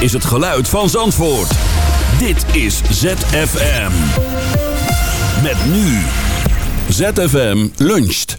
is het geluid van Zandvoort. Dit is ZFM. Met nu. ZFM luncht.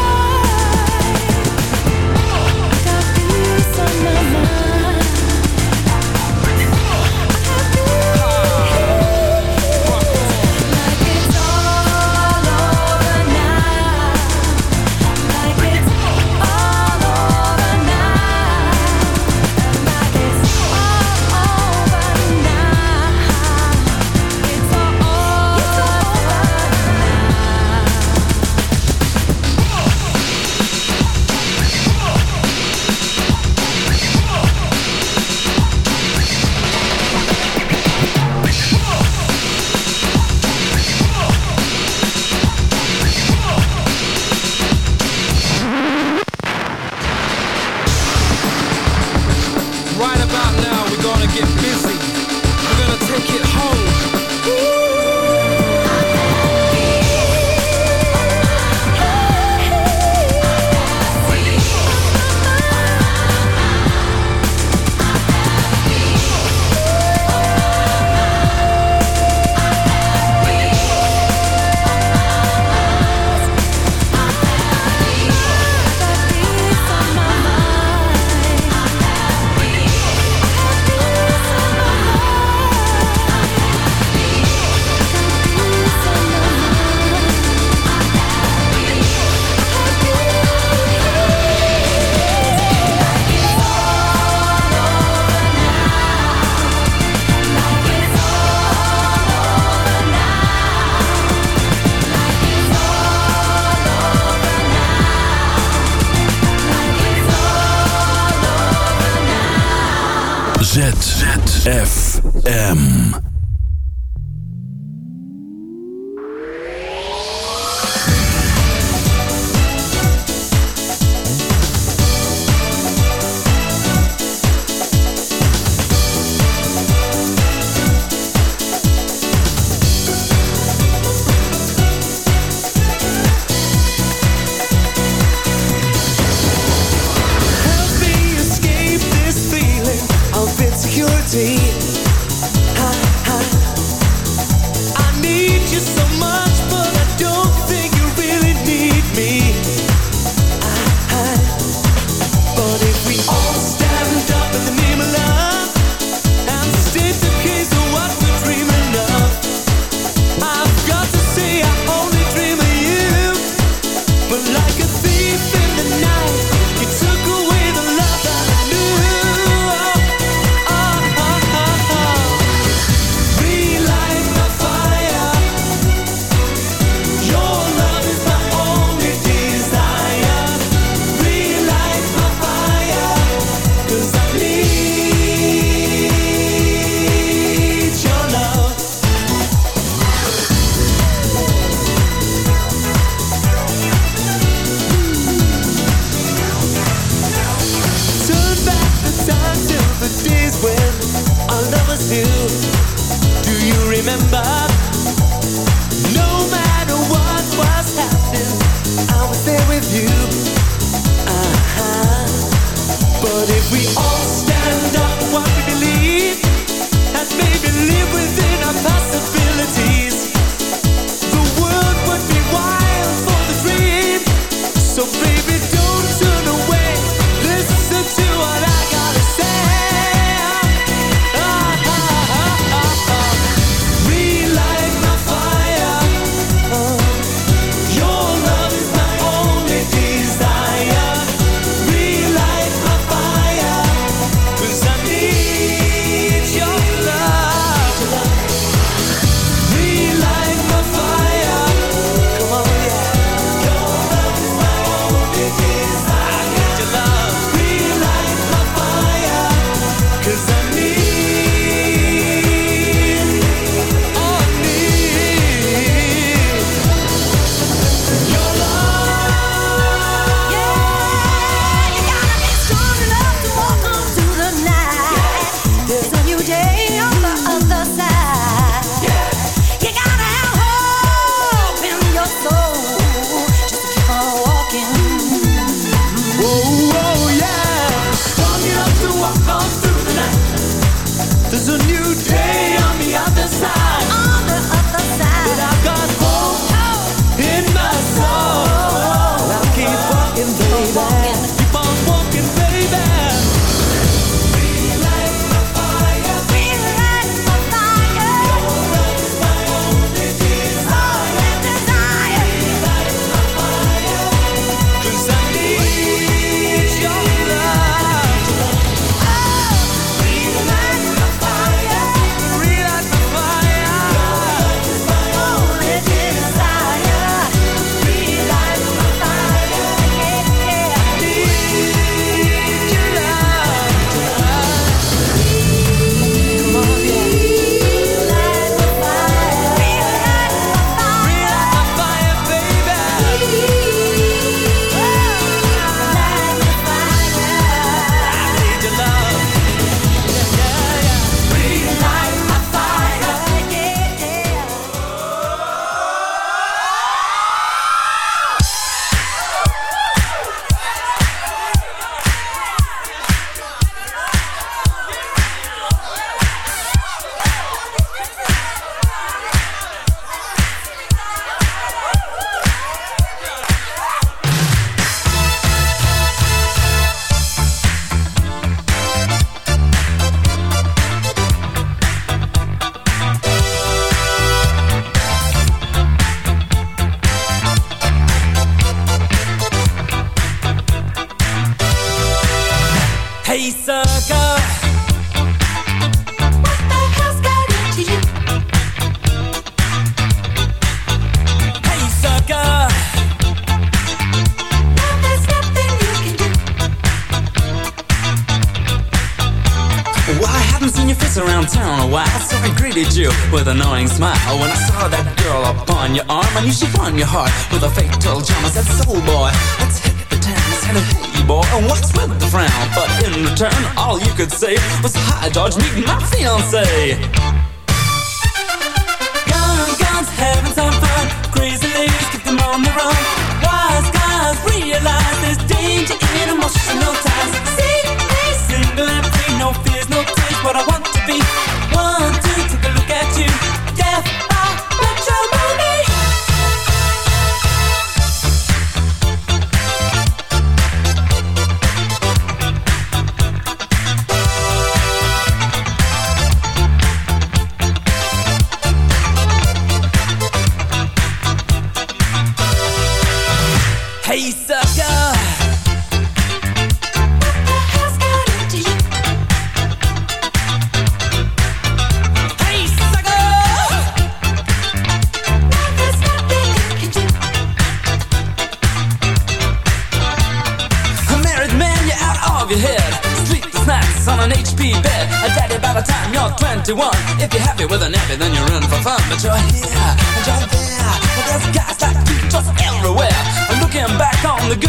heart with a fatal charm. I said, soul boy, let's hit the dance, and said, hey boy, what's with the frown? But in return, all you could say was, hi George, meet my fiancée.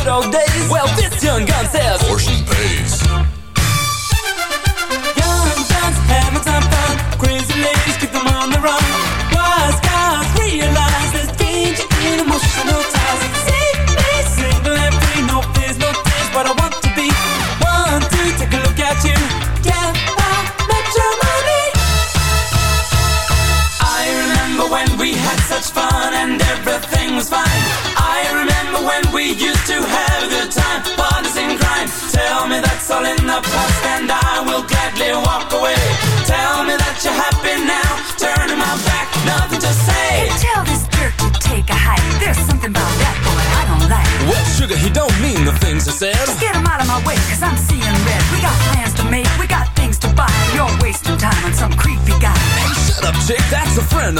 good old days.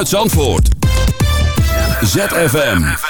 Uit Zandvoort. ZFM.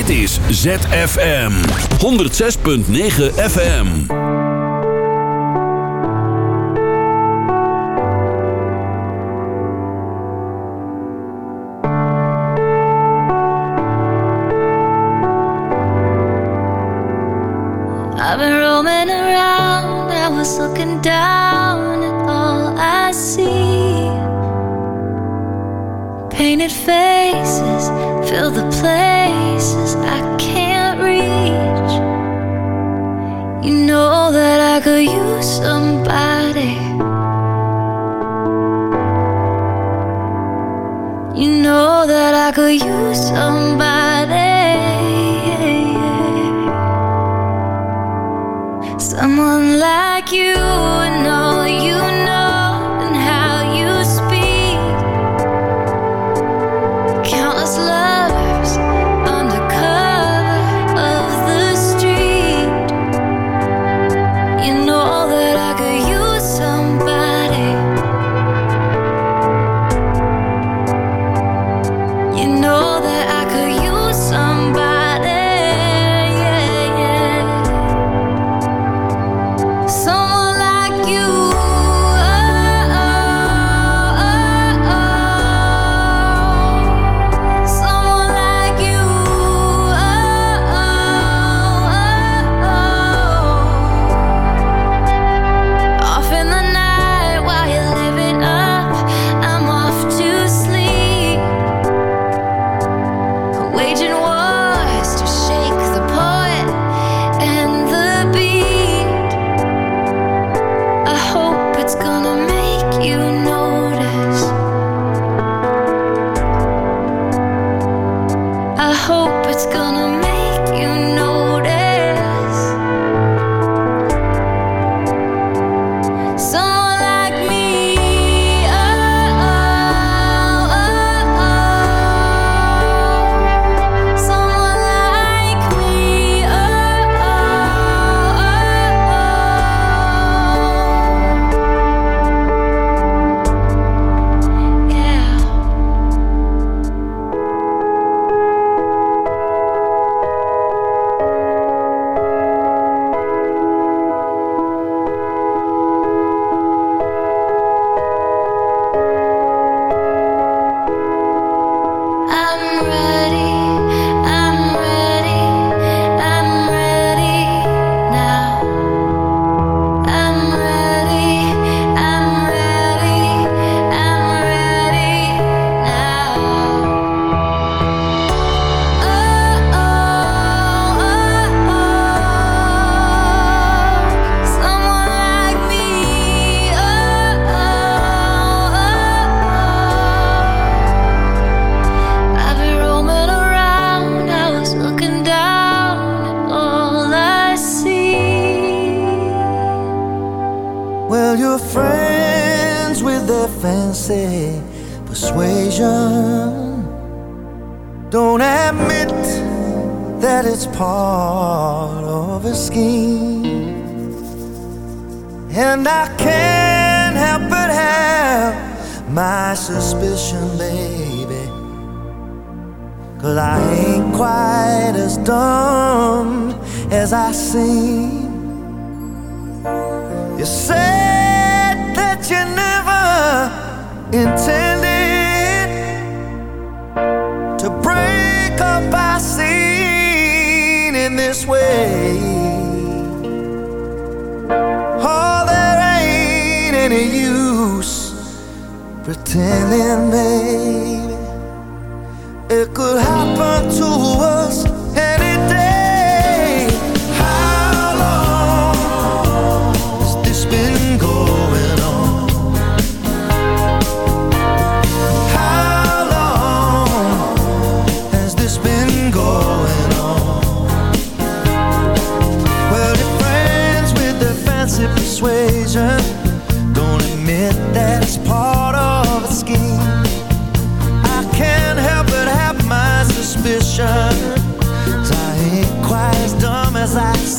Dit is ZFM 106.9 FM. looking down at all I see. Painted faces fill the place. places I can't reach. You know that I could use somebody. You know that I could use somebody. Suspicion, baby. Cause I ain't quite as dumb as I seem. You said that you never intended to break up. our scene in this way. pretending, baby, it could happen to us.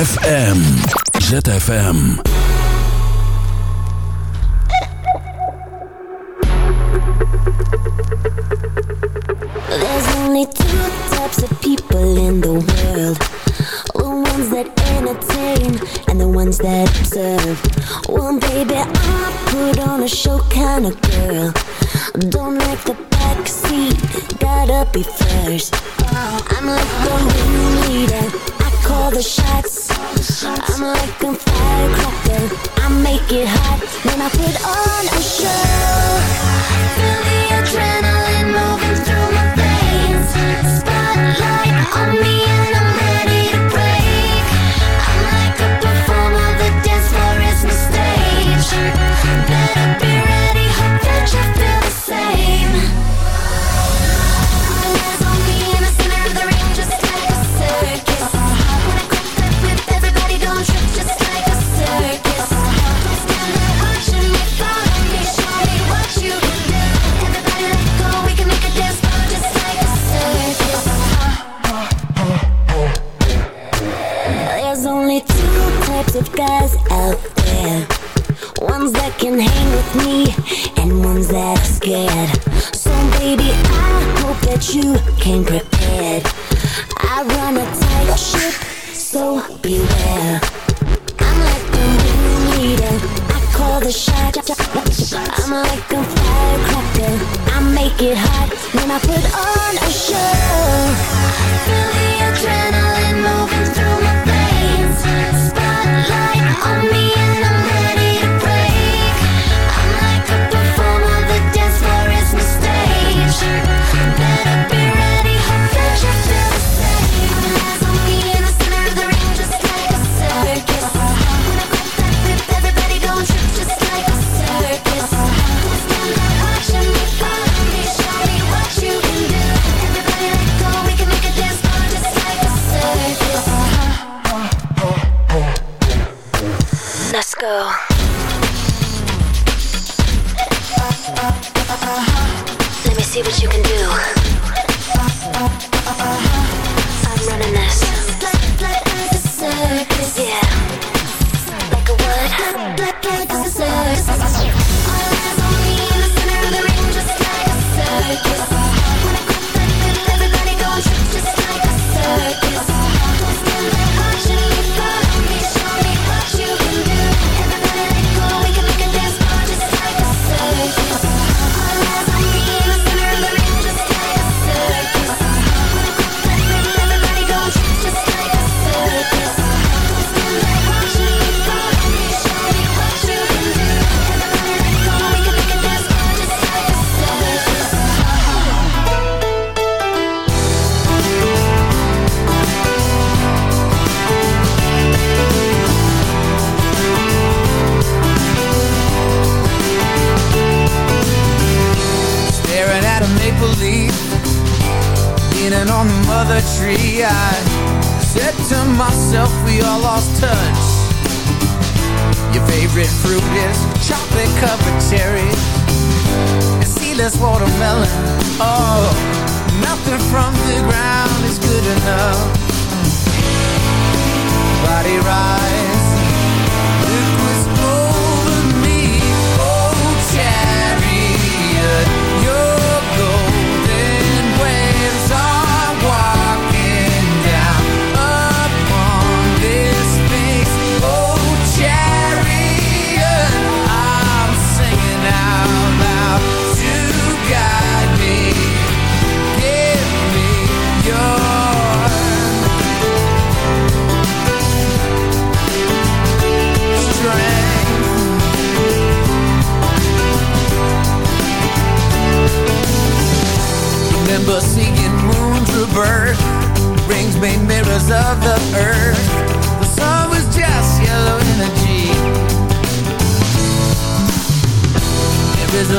FM, ZFM.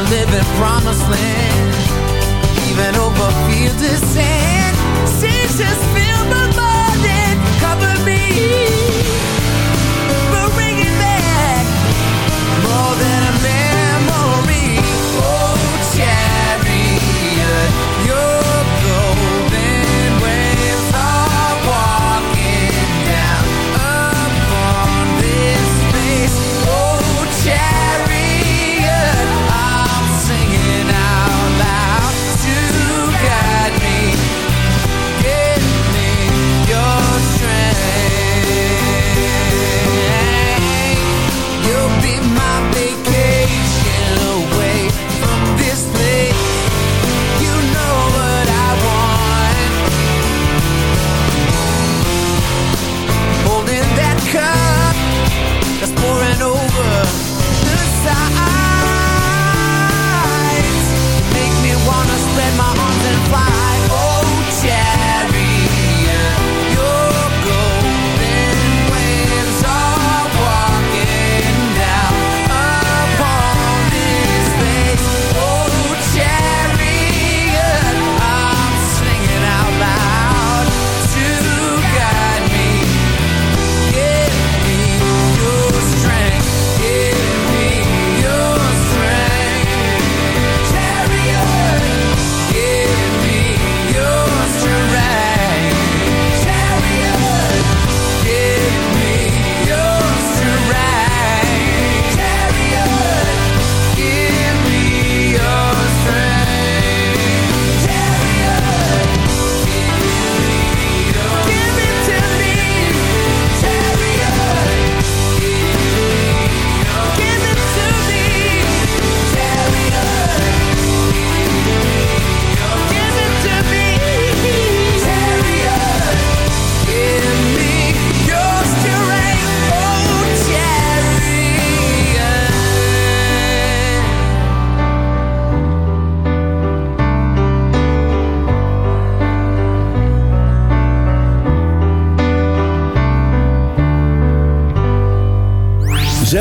the living promised land. Even over fields of sand Seas just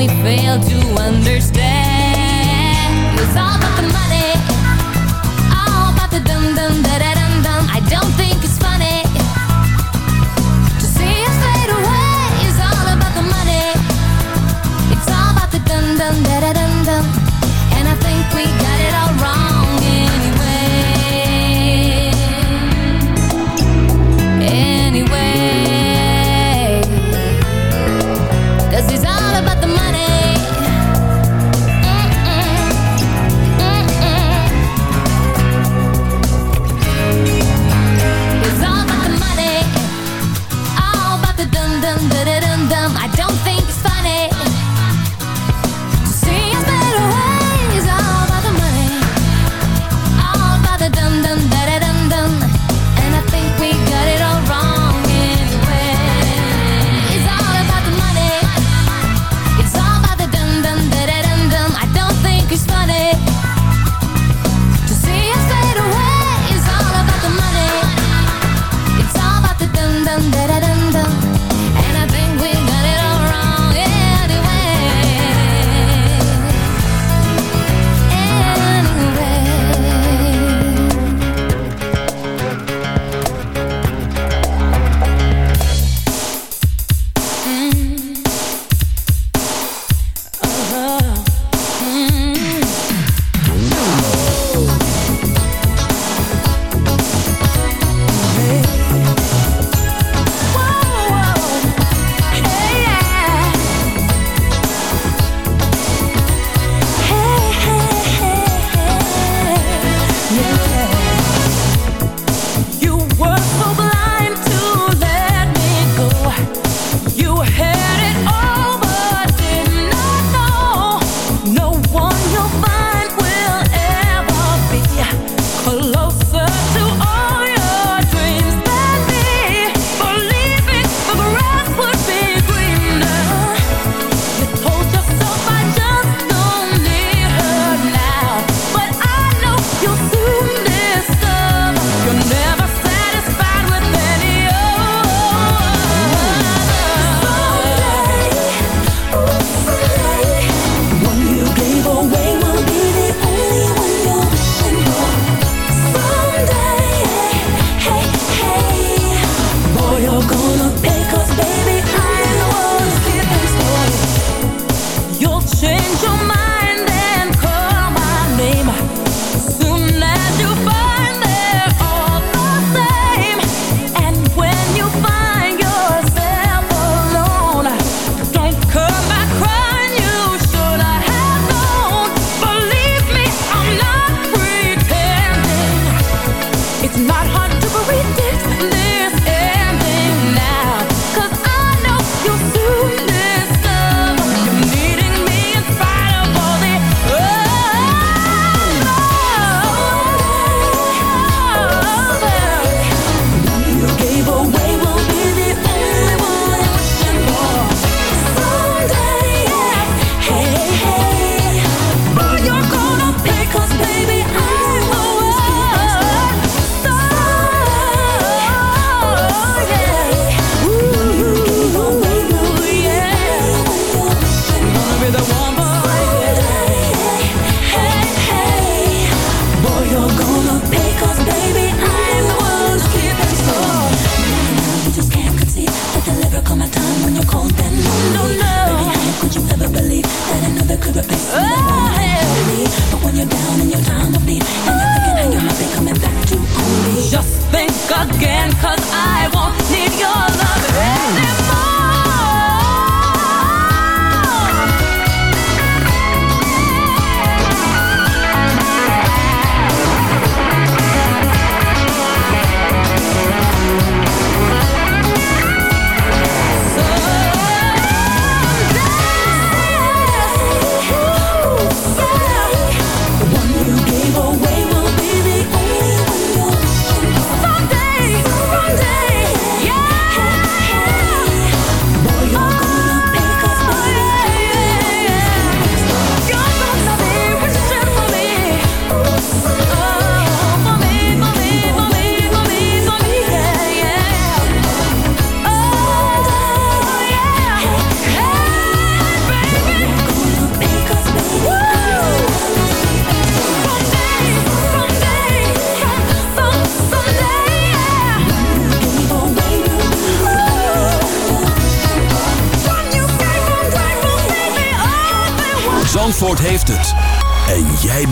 we fail to understand. All the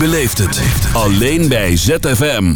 Leeft het. Alleen bij ZFM.